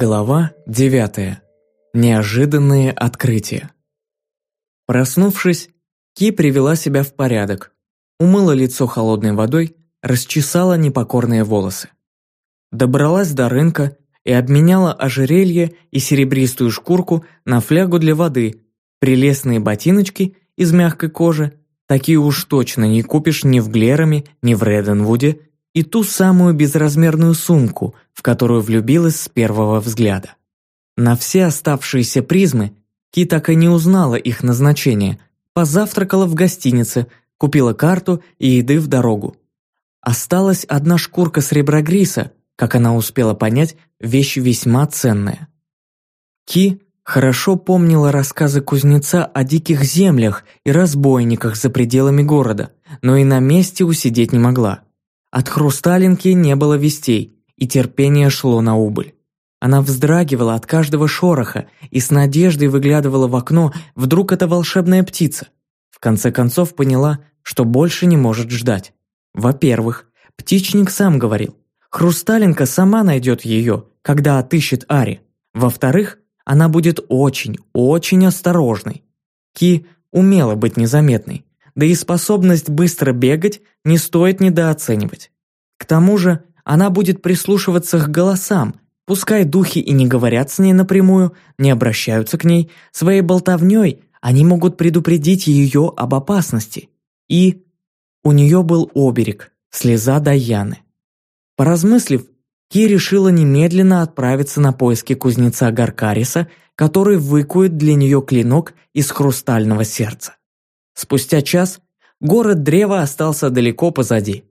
Глава 9. Неожиданные открытия. Проснувшись, Ки привела себя в порядок, умыла лицо холодной водой, расчесала непокорные волосы. Добралась до рынка и обменяла ожерелье и серебристую шкурку на флягу для воды, прелестные ботиночки из мягкой кожи, такие уж точно не купишь ни в Глерами, ни в Реденвуде, и ту самую безразмерную сумку, в которую влюбилась с первого взгляда. На все оставшиеся призмы Ки так и не узнала их назначение, позавтракала в гостинице, купила карту и еды в дорогу. Осталась одна шкурка среброгриса, как она успела понять, вещь весьма ценная. Ки хорошо помнила рассказы кузнеца о диких землях и разбойниках за пределами города, но и на месте усидеть не могла. От хрусталинки не было вестей, и терпение шло на убыль. Она вздрагивала от каждого шороха и с надеждой выглядывала в окно, вдруг это волшебная птица. В конце концов поняла, что больше не может ждать. Во-первых, птичник сам говорил, хрусталинка сама найдет ее, когда отыщет Ари. Во-вторых, она будет очень, очень осторожной. Ки умела быть незаметной, да и способность быстро бегать не стоит недооценивать. К тому же она будет прислушиваться к голосам, пускай духи и не говорят с ней напрямую, не обращаются к ней, своей болтовней они могут предупредить ее об опасности. И у нее был оберег, слеза Даяны. Поразмыслив, Ки решила немедленно отправиться на поиски кузнеца Гаркариса, который выкует для нее клинок из хрустального сердца. Спустя час город древа остался далеко позади.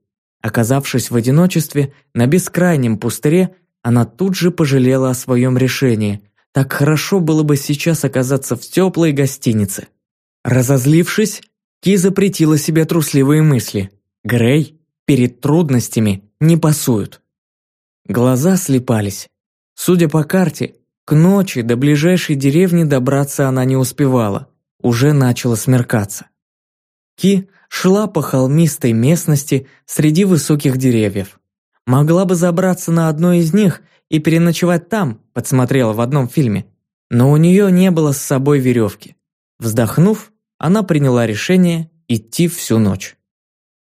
Оказавшись в одиночестве, на бескрайнем пустыре, она тут же пожалела о своем решении. Так хорошо было бы сейчас оказаться в теплой гостинице. Разозлившись, Ки запретила себе трусливые мысли. Грей перед трудностями не пасуют. Глаза слепались. Судя по карте, к ночи до ближайшей деревни добраться она не успевала. Уже начало смеркаться. Ки шла по холмистой местности среди высоких деревьев. Могла бы забраться на одно из них и переночевать там, подсмотрела в одном фильме. Но у нее не было с собой веревки. Вздохнув, она приняла решение идти всю ночь.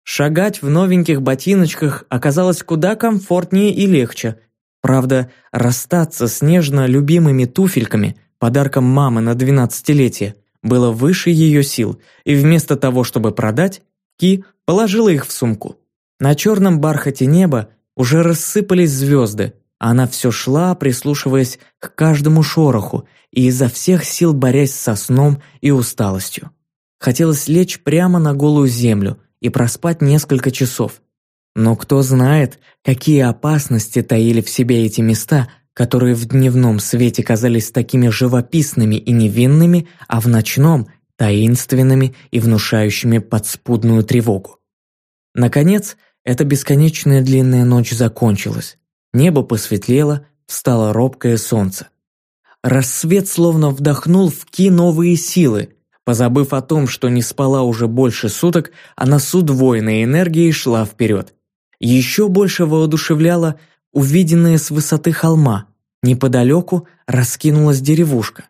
Шагать в новеньких ботиночках оказалось куда комфортнее и легче. Правда, расстаться с нежно любимыми туфельками, подарком мамы на двенадцатилетие, было выше ее сил, и вместо того, чтобы продать, Ки положила их в сумку. На черном бархате неба уже рассыпались звезды, а она все шла, прислушиваясь к каждому шороху и изо всех сил борясь со сном и усталостью. Хотелось лечь прямо на голую землю и проспать несколько часов. Но кто знает, какие опасности таили в себе эти места – которые в дневном свете казались такими живописными и невинными, а в ночном – таинственными и внушающими подспудную тревогу. Наконец, эта бесконечная длинная ночь закончилась. Небо посветлело, встало робкое солнце. Рассвет словно вдохнул в Ки новые силы. Позабыв о том, что не спала уже больше суток, она с удвоенной энергией шла вперед. Еще больше воодушевляла – увиденное с высоты холма. Неподалеку раскинулась деревушка.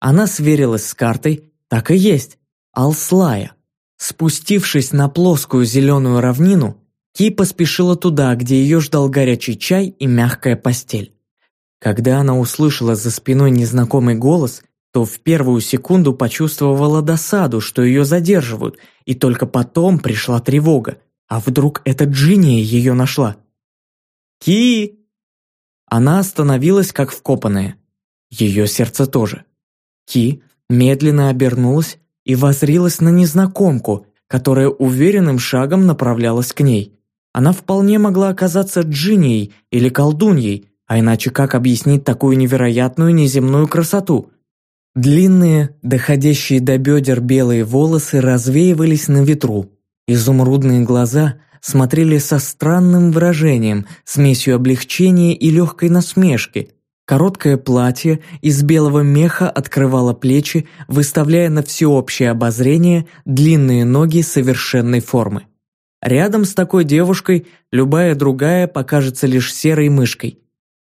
Она сверилась с картой, так и есть, Алслая. Спустившись на плоскую зеленую равнину, Ки поспешила туда, где ее ждал горячий чай и мягкая постель. Когда она услышала за спиной незнакомый голос, то в первую секунду почувствовала досаду, что ее задерживают, и только потом пришла тревога. А вдруг эта Джиния ее нашла? «Ки!» Она остановилась, как вкопанная. Ее сердце тоже. Ки медленно обернулась и возрилась на незнакомку, которая уверенным шагом направлялась к ней. Она вполне могла оказаться джинией или колдуньей, а иначе как объяснить такую невероятную неземную красоту? Длинные, доходящие до бедер белые волосы развеивались на ветру. Изумрудные глаза – смотрели со странным выражением, смесью облегчения и легкой насмешки. Короткое платье из белого меха открывало плечи, выставляя на всеобщее обозрение длинные ноги совершенной формы. Рядом с такой девушкой любая другая покажется лишь серой мышкой.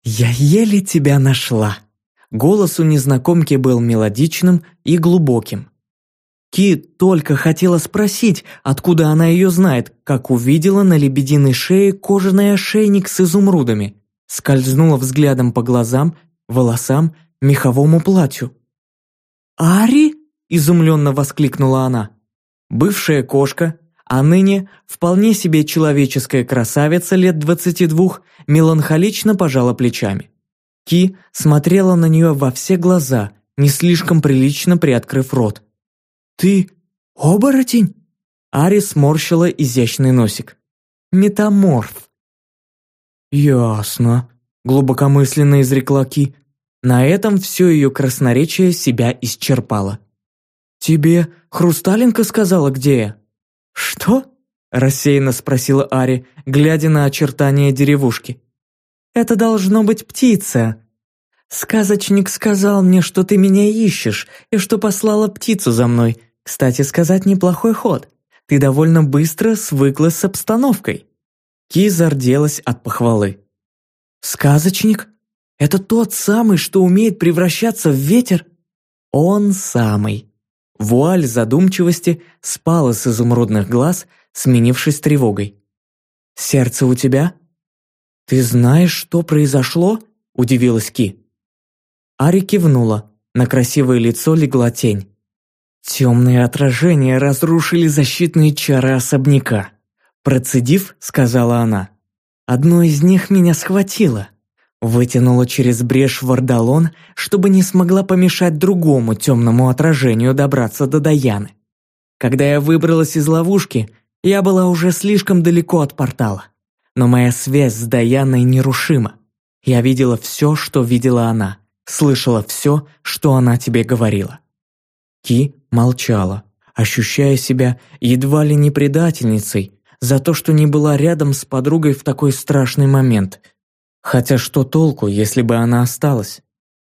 «Я еле тебя нашла!» Голос у незнакомки был мелодичным и глубоким. Ки только хотела спросить, откуда она ее знает, как увидела на лебединой шее кожаный ошейник с изумрудами, скользнула взглядом по глазам, волосам, меховому платью. «Ари?» – изумленно воскликнула она. Бывшая кошка, а ныне вполне себе человеческая красавица лет двадцати двух, меланхолично пожала плечами. Ки смотрела на нее во все глаза, не слишком прилично приоткрыв рот. «Ты оборотень?» Ари сморщила изящный носик. «Метаморф». «Ясно», – глубокомысленно изрекла Ки. На этом все ее красноречие себя исчерпало. «Тебе Хрусталинка сказала, где я?» «Что?» – рассеянно спросила Ари, глядя на очертания деревушки. «Это должно быть птица. Сказочник сказал мне, что ты меня ищешь, и что послала птицу за мной. Кстати сказать, неплохой ход. Ты довольно быстро свыклась с обстановкой». Ки зарделась от похвалы. «Сказочник? Это тот самый, что умеет превращаться в ветер?» «Он самый», Вуаль задумчивости спала с изумрудных глаз, сменившись тревогой. «Сердце у тебя?» «Ты знаешь, что произошло?» – удивилась Ки. Ари кивнула, на красивое лицо легла тень. Темные отражения разрушили защитные чары особняка. Процедив, сказала она. Одно из них меня схватило. Вытянула через брешь вардалон, чтобы не смогла помешать другому темному отражению добраться до Даяны. Когда я выбралась из ловушки, я была уже слишком далеко от портала. Но моя связь с Даяной нерушима. Я видела все, что видела она, слышала все, что она тебе говорила. Ки молчала, ощущая себя едва ли не предательницей за то, что не была рядом с подругой в такой страшный момент – Хотя что толку, если бы она осталась?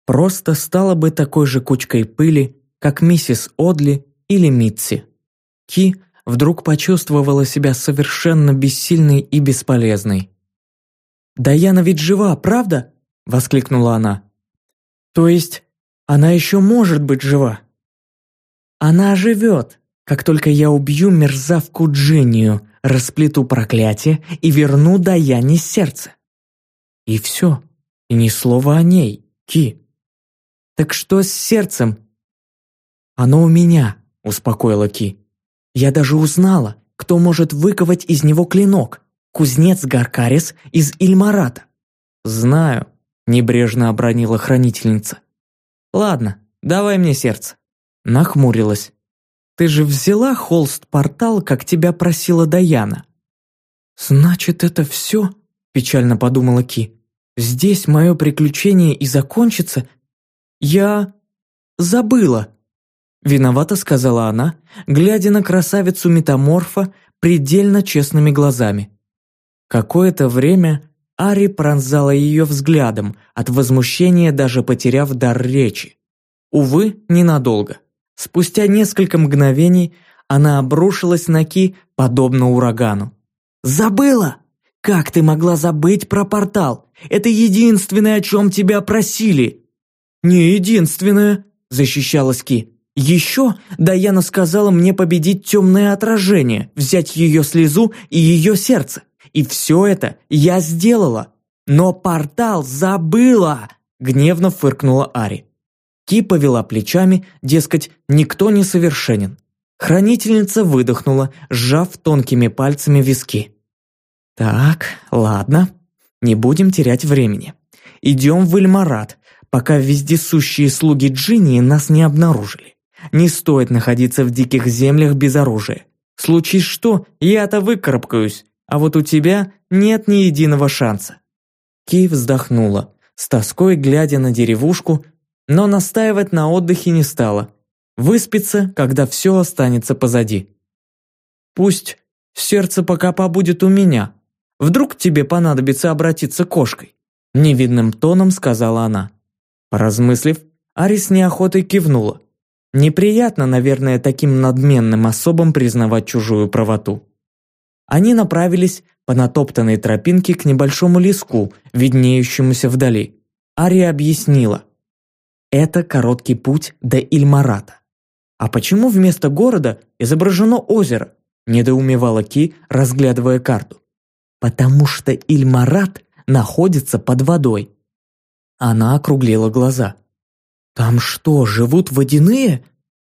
Просто стала бы такой же кучкой пыли, как миссис Одли или Митси. Ки вдруг почувствовала себя совершенно бессильной и бесполезной. «Даяна ведь жива, правда?» – воскликнула она. «То есть она еще может быть жива?» «Она живет, как только я убью мерзавку Джиннию, расплету проклятие и верну Даяне сердце». И все. И ни слова о ней, Ки. Так что с сердцем? Оно у меня, успокоила Ки. Я даже узнала, кто может выковать из него клинок. Кузнец Гаркарис из Ильмарата. Знаю, небрежно обронила хранительница. Ладно, давай мне сердце. Нахмурилась. Ты же взяла холст-портал, как тебя просила Даяна. Значит, это все? Печально подумала Ки. Здесь мое приключение и закончится. Я... забыла. Виновата сказала она, глядя на красавицу метаморфа предельно честными глазами. Какое-то время Ари пронзала ее взглядом, от возмущения даже потеряв дар речи. Увы, ненадолго. Спустя несколько мгновений она обрушилась на Ки, подобно урагану. «Забыла! Как ты могла забыть про портал? Это единственное, о чем тебя просили!» «Не единственное», – защищалась Ки. «Еще Даяна сказала мне победить темное отражение, взять ее слезу и ее сердце. И все это я сделала. Но портал забыла!» – гневно фыркнула Ари. Ки повела плечами, дескать, никто не совершенен. Хранительница выдохнула, сжав тонкими пальцами виски. «Так, ладно, не будем терять времени. Идем в Эльмарат, пока вездесущие слуги Джинни нас не обнаружили. Не стоит находиться в диких землях без оружия. Случись что, я-то выкарабкаюсь, а вот у тебя нет ни единого шанса». Ки вздохнула, с тоской глядя на деревушку, но настаивать на отдыхе не стала. Выспится, когда все останется позади. «Пусть сердце пока побудет у меня», Вдруг тебе понадобится обратиться кошкой?» Невидным тоном сказала она. Поразмыслив, Арис неохотой кивнула. Неприятно, наверное, таким надменным особам признавать чужую правоту. Они направились по натоптанной тропинке к небольшому леску, виднеющемуся вдали. Ария объяснила. Это короткий путь до Ильмарата. А почему вместо города изображено озеро? Недоумевала Ки, разглядывая карту. Потому что Ильмарат находится под водой. Она округлила глаза. «Там что, живут водяные?»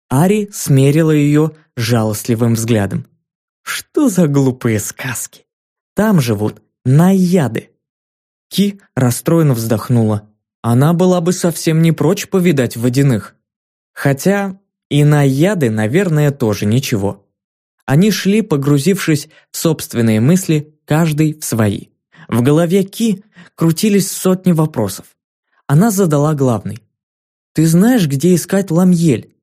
Ари смерила ее жалостливым взглядом. «Что за глупые сказки? Там живут наяды!» Ки расстроенно вздохнула. Она была бы совсем не прочь повидать водяных. Хотя и наяды, наверное, тоже ничего. Они шли, погрузившись в собственные мысли, каждый в свои. В голове Ки крутились сотни вопросов. Она задала главный. «Ты знаешь, где искать Ламьель?»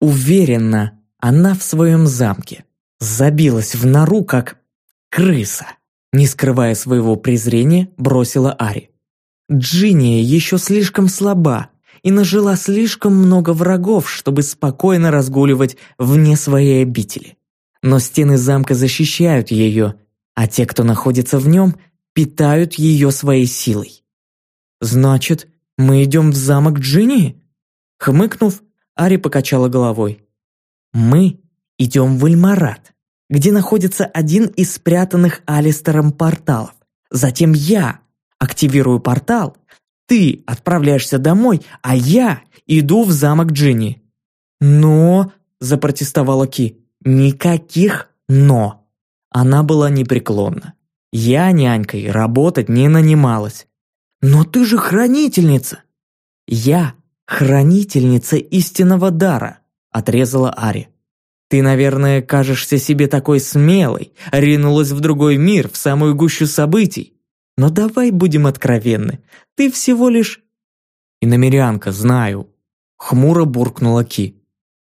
Уверена, она в своем замке. Забилась в нору, как крыса. Не скрывая своего презрения, бросила Ари. Джиния еще слишком слаба и нажила слишком много врагов, чтобы спокойно разгуливать вне своей обители. Но стены замка защищают ее, а те, кто находится в нем, питают ее своей силой. «Значит, мы идем в замок Джинни?» Хмыкнув, Ари покачала головой. «Мы идем в Эльмарат, где находится один из спрятанных Алистером порталов. Затем я активирую портал, ты отправляешься домой, а я иду в замок Джинни». «Но...» – запротестовала Ки. «Никаких «но». Она была непреклонна. Я нянькой работать не нанималась. «Но ты же хранительница!» «Я хранительница истинного дара», – отрезала Ари. «Ты, наверное, кажешься себе такой смелой, ринулась в другой мир, в самую гущу событий. Но давай будем откровенны, ты всего лишь...» «Иномерянка, знаю», – хмуро буркнула Ки.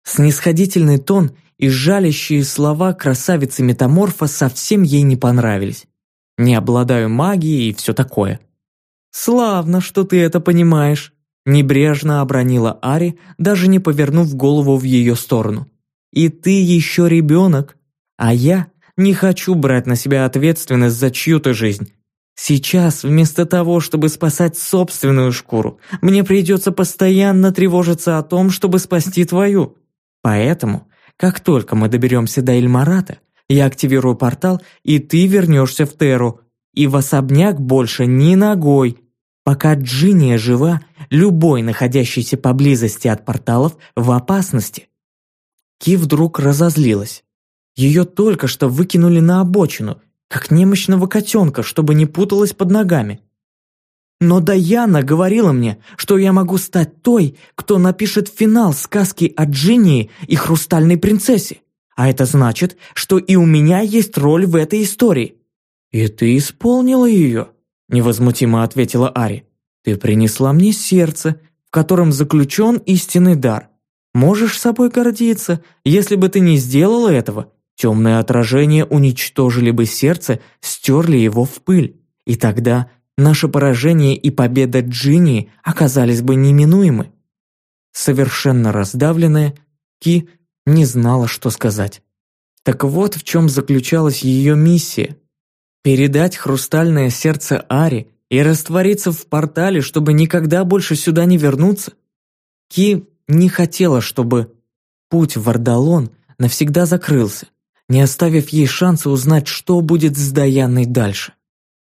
Снисходительный тон и жалящие слова красавицы-метаморфа совсем ей не понравились. «Не обладаю магией и все такое». «Славно, что ты это понимаешь», – небрежно обронила Ари, даже не повернув голову в ее сторону. «И ты еще ребенок, а я не хочу брать на себя ответственность за чью-то жизнь. Сейчас, вместо того, чтобы спасать собственную шкуру, мне придется постоянно тревожиться о том, чтобы спасти твою. Поэтому, как только мы доберемся до Эльмарата, я активирую портал, и ты вернешься в Теру, и в особняк больше ни ногой. Пока Джиния жива, любой, находящийся поблизости от порталов, в опасности. Ки вдруг разозлилась. Ее только что выкинули на обочину, как немощного котенка, чтобы не путалась под ногами. Но Даяна говорила мне, что я могу стать той, кто напишет финал сказки о Джинии и Хрустальной принцессе. А это значит, что и у меня есть роль в этой истории. «И ты исполнила ее?» – невозмутимо ответила Ари. «Ты принесла мне сердце, в котором заключен истинный дар. Можешь собой гордиться. Если бы ты не сделала этого, темные отражения уничтожили бы сердце, стерли его в пыль. И тогда наше поражение и победа Джинни оказались бы неминуемы». Совершенно раздавленная, Ки не знала, что сказать. Так вот в чем заключалась ее миссия – передать хрустальное сердце Ари и раствориться в портале, чтобы никогда больше сюда не вернуться? Ки не хотела, чтобы путь в Вардалон навсегда закрылся, не оставив ей шанса узнать, что будет с Даяной дальше.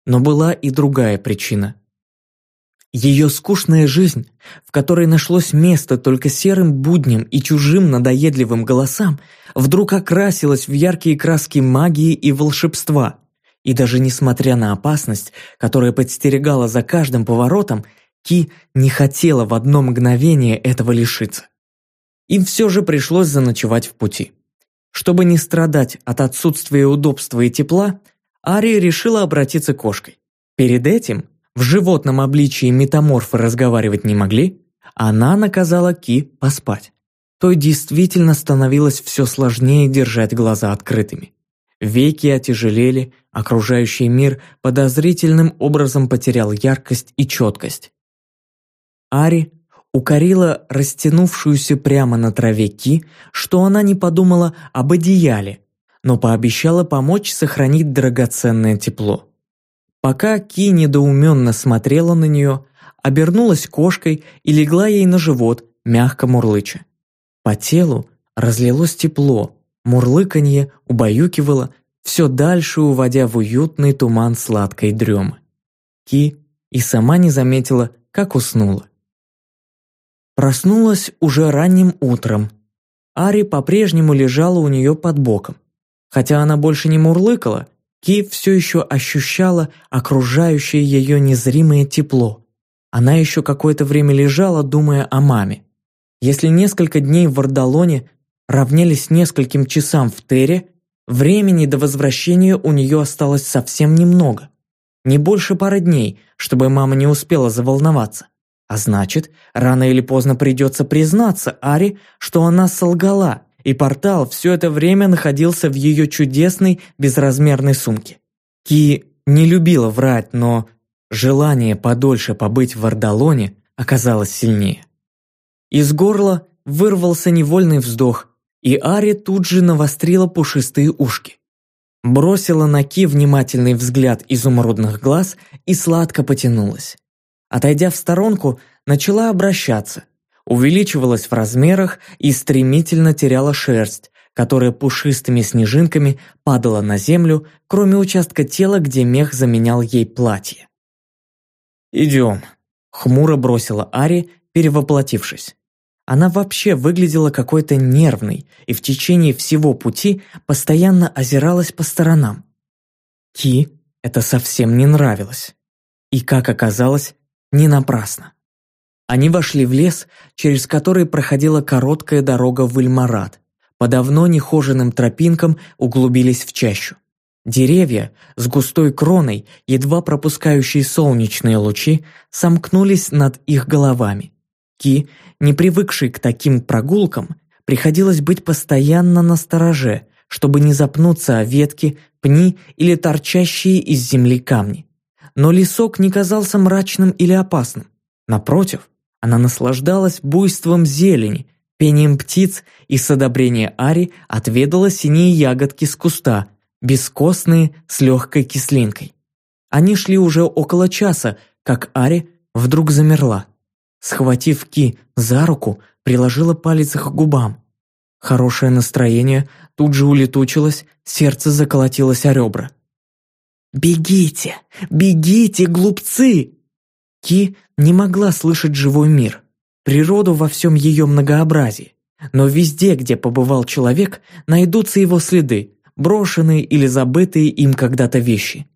Но была и другая причина. Ее скучная жизнь, в которой нашлось место только серым будням и чужим надоедливым голосам, вдруг окрасилась в яркие краски магии и волшебства. И даже несмотря на опасность, которая подстерегала за каждым поворотом, Ки не хотела в одно мгновение этого лишиться. Им все же пришлось заночевать в пути. Чтобы не страдать от отсутствия удобства и тепла, Ария решила обратиться кошкой. Перед этим, в животном обличии метаморфы разговаривать не могли, она наказала Ки поспать. Той действительно становилось все сложнее держать глаза открытыми. Веки отяжелели, окружающий мир подозрительным образом потерял яркость и четкость. Ари укорила растянувшуюся прямо на траве Ки, что она не подумала об одеяле, но пообещала помочь сохранить драгоценное тепло. Пока Ки недоуменно смотрела на нее, обернулась кошкой и легла ей на живот, мягко мурлыча. По телу разлилось тепло, мурлыканье убаюкивало, все дальше уводя в уютный туман сладкой дремы. Ки и сама не заметила, как уснула. Проснулась уже ранним утром. Ари по-прежнему лежала у нее под боком. Хотя она больше не мурлыкала, Ки все еще ощущала окружающее ее незримое тепло. Она еще какое-то время лежала, думая о маме. Если несколько дней в Вардалоне равнялись нескольким часам в Тере, времени до возвращения у нее осталось совсем немного. Не больше пары дней, чтобы мама не успела заволноваться. А значит, рано или поздно придется признаться Ари, что она солгала, и портал все это время находился в ее чудесной безразмерной сумке. Ки не любила врать, но желание подольше побыть в Ардалоне оказалось сильнее. Из горла вырвался невольный вздох, и Ари тут же навострила пушистые ушки. Бросила на Ки внимательный взгляд изумрудных глаз и сладко потянулась. Отойдя в сторонку, начала обращаться, увеличивалась в размерах и стремительно теряла шерсть, которая пушистыми снежинками падала на землю, кроме участка тела, где мех заменял ей платье. «Идем», — хмуро бросила Ари, перевоплотившись. Она вообще выглядела какой-то нервной и в течение всего пути постоянно озиралась по сторонам. Ки это совсем не нравилось. И, как оказалось, не напрасно. Они вошли в лес, через который проходила короткая дорога в Ильмарат. По давно нехоженным тропинкам углубились в чащу. Деревья с густой кроной, едва пропускающие солнечные лучи, сомкнулись над их головами. Ки, не привыкший к таким прогулкам, приходилось быть постоянно на стороже, чтобы не запнуться о ветки, пни или торчащие из земли камни но лесок не казался мрачным или опасным. Напротив, она наслаждалась буйством зелени, пением птиц и с одобрения Ари отведала синие ягодки с куста, бескостные, с легкой кислинкой. Они шли уже около часа, как Ари вдруг замерла. Схватив Ки за руку, приложила палец к губам. Хорошее настроение тут же улетучилось, сердце заколотилось о ребра. «Бегите! Бегите, глупцы!» Ки не могла слышать живой мир, природу во всем ее многообразии. Но везде, где побывал человек, найдутся его следы, брошенные или забытые им когда-то вещи.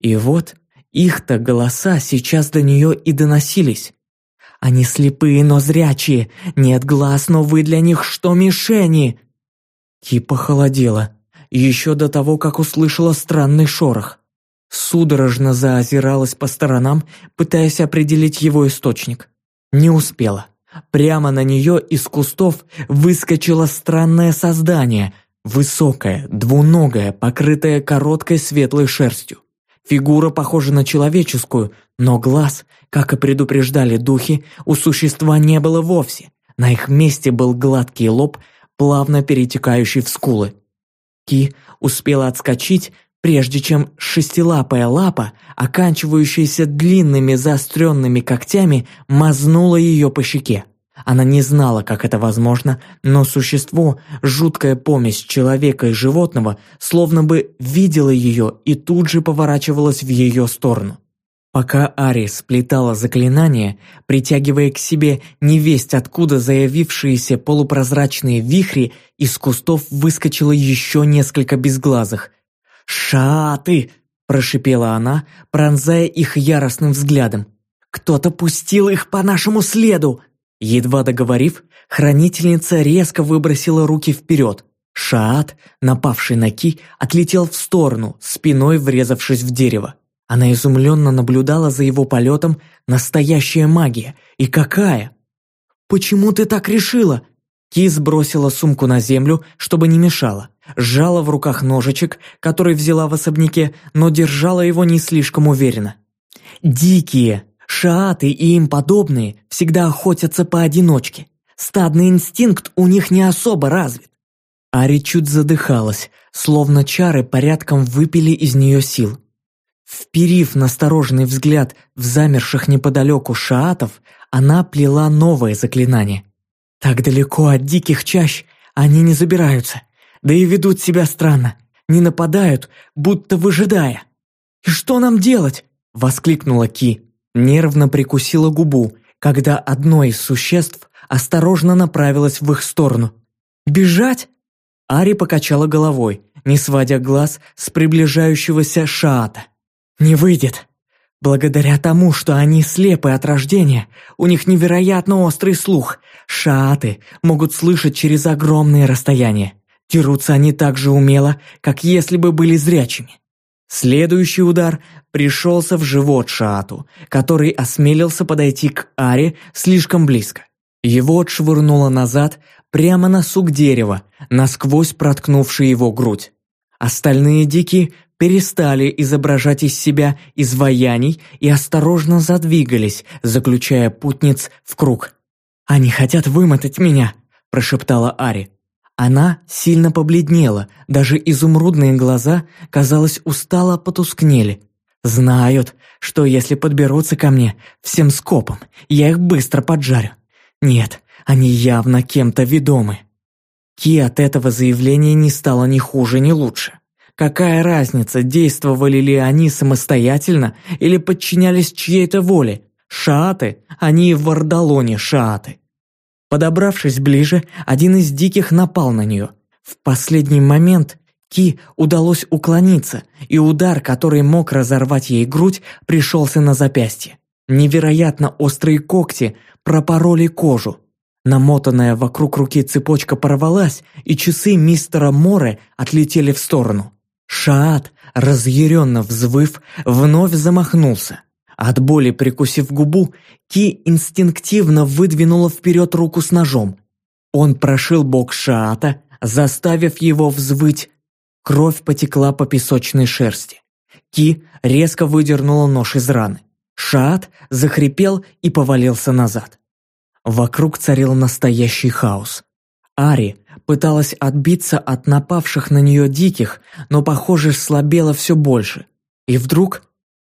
И вот их-то голоса сейчас до нее и доносились. Они слепые, но зрячие, нет глаз, но вы для них что мишени? Ки похолодела, еще до того, как услышала странный шорох судорожно заозиралась по сторонам, пытаясь определить его источник. Не успела. Прямо на нее из кустов выскочило странное создание, высокое, двуногое, покрытое короткой светлой шерстью. Фигура похожа на человеческую, но глаз, как и предупреждали духи, у существа не было вовсе. На их месте был гладкий лоб, плавно перетекающий в скулы. Ки успела отскочить, прежде чем шестилапая лапа, оканчивающаяся длинными заостренными когтями, мазнула ее по щеке. Она не знала, как это возможно, но существо, жуткая помесь человека и животного, словно бы видело ее и тут же поворачивалось в ее сторону. Пока Ари сплетала заклинание, притягивая к себе невесть откуда заявившиеся полупрозрачные вихри, из кустов выскочило еще несколько безглазых, «Шаты!» – прошипела она, пронзая их яростным взглядом. «Кто-то пустил их по нашему следу!» Едва договорив, хранительница резко выбросила руки вперед. Шаат, напавший на Ки, отлетел в сторону, спиной врезавшись в дерево. Она изумленно наблюдала за его полетом настоящая магия. И какая! «Почему ты так решила?» Ки сбросила сумку на землю, чтобы не мешала сжала в руках ножичек, который взяла в особняке, но держала его не слишком уверенно. «Дикие, шааты и им подобные всегда охотятся поодиночке. Стадный инстинкт у них не особо развит. Ари чуть задыхалась, словно чары порядком выпили из нее сил. Вперив настороженный взгляд в замерших неподалеку шаатов, она плела новое заклинание. «Так далеко от диких чащ они не забираются, да и ведут себя странно, не нападают, будто выжидая. И что нам делать?» – воскликнула Ки, нервно прикусила губу, когда одно из существ осторожно направилось в их сторону. «Бежать?» Ари покачала головой, не сводя глаз с приближающегося Шаата. «Не выйдет. Благодаря тому, что они слепы от рождения, у них невероятно острый слух. Шааты могут слышать через огромные расстояния. Дерутся они так же умело, как если бы были зрячими. Следующий удар пришелся в живот Шаату, который осмелился подойти к Аре слишком близко. Его отшвырнуло назад прямо на сук дерева, насквозь проткнувший его грудь. Остальные дикие перестали изображать из себя изваяний и осторожно задвигались, заключая путниц в круг. «Они хотят вымотать меня», – прошептала Ари. Она сильно побледнела, даже изумрудные глаза, казалось, устало потускнели. Знают, что если подберутся ко мне всем скопом, я их быстро поджарю. Нет, они явно кем-то ведомы. Ки от этого заявления не стало ни хуже, ни лучше. Какая разница, действовали ли они самостоятельно или подчинялись чьей-то воле? Шааты, они в Вардалоне шааты. Подобравшись ближе, один из диких напал на нее. В последний момент Ки удалось уклониться, и удар, который мог разорвать ей грудь, пришелся на запястье. Невероятно острые когти пропороли кожу. Намотанная вокруг руки цепочка порвалась, и часы мистера Море отлетели в сторону. Шаат, разъяренно взвыв, вновь замахнулся. От боли прикусив губу, Ки инстинктивно выдвинула вперед руку с ножом. Он прошил бок Шаата, заставив его взвыть. Кровь потекла по песочной шерсти. Ки резко выдернула нож из раны. Шаат захрипел и повалился назад. Вокруг царил настоящий хаос. Ари пыталась отбиться от напавших на нее диких, но, похоже, слабела все больше. И вдруг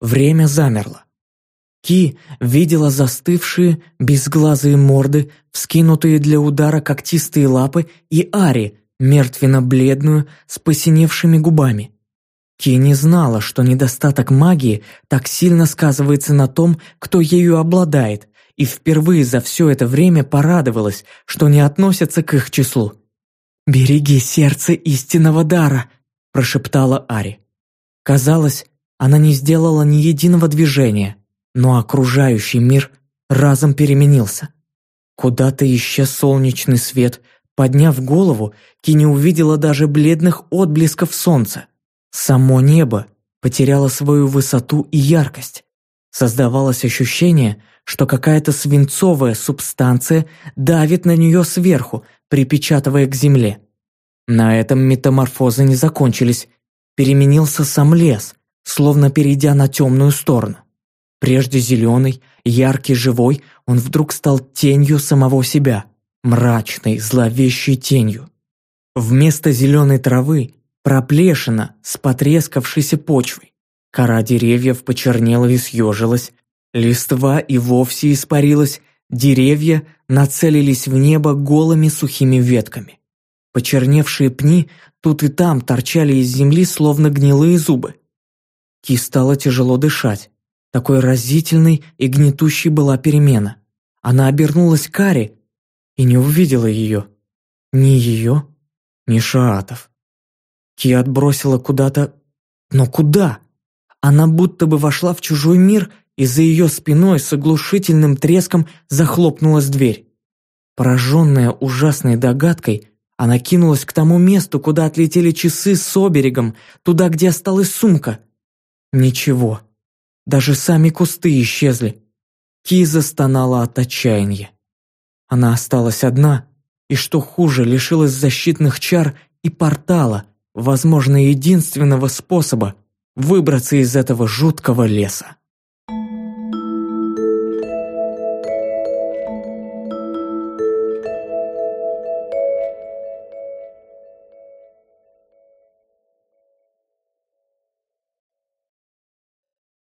время замерло. Ки видела застывшие, безглазые морды, вскинутые для удара когтистые лапы и Ари, мертвенно-бледную, с посиневшими губами. Ки не знала, что недостаток магии так сильно сказывается на том, кто ею обладает, и впервые за все это время порадовалась, что не относятся к их числу. «Береги сердце истинного дара», – прошептала Ари. Казалось, она не сделала ни единого движения, но окружающий мир разом переменился. Куда-то исчез солнечный свет, подняв голову, Ки не увидела даже бледных отблесков солнца. Само небо потеряло свою высоту и яркость. Создавалось ощущение, что какая-то свинцовая субстанция давит на нее сверху, припечатывая к земле. На этом метаморфозы не закончились. Переменился сам лес, словно перейдя на темную сторону. Прежде зеленый, яркий, живой, он вдруг стал тенью самого себя, мрачной, зловещей тенью. Вместо зеленой травы проплешина с потрескавшейся почвой. Кора деревьев почернела и съежилась, листва и вовсе испарилась, деревья нацелились в небо голыми сухими ветками. Почерневшие пни тут и там торчали из земли, словно гнилые зубы. Ки стало тяжело дышать. Такой разительной и гнетущей была перемена. Она обернулась к Каре и не увидела ее. Ни ее, ни Шаатов. Ки отбросила куда-то... Но куда? Она будто бы вошла в чужой мир, и за ее спиной с оглушительным треском захлопнулась дверь. Пораженная ужасной догадкой, она кинулась к тому месту, куда отлетели часы с оберегом, туда, где осталась сумка. Ничего. Даже сами кусты исчезли. Ки застонала от отчаяния. Она осталась одна, и что хуже, лишилась защитных чар и портала, возможно, единственного способа выбраться из этого жуткого леса.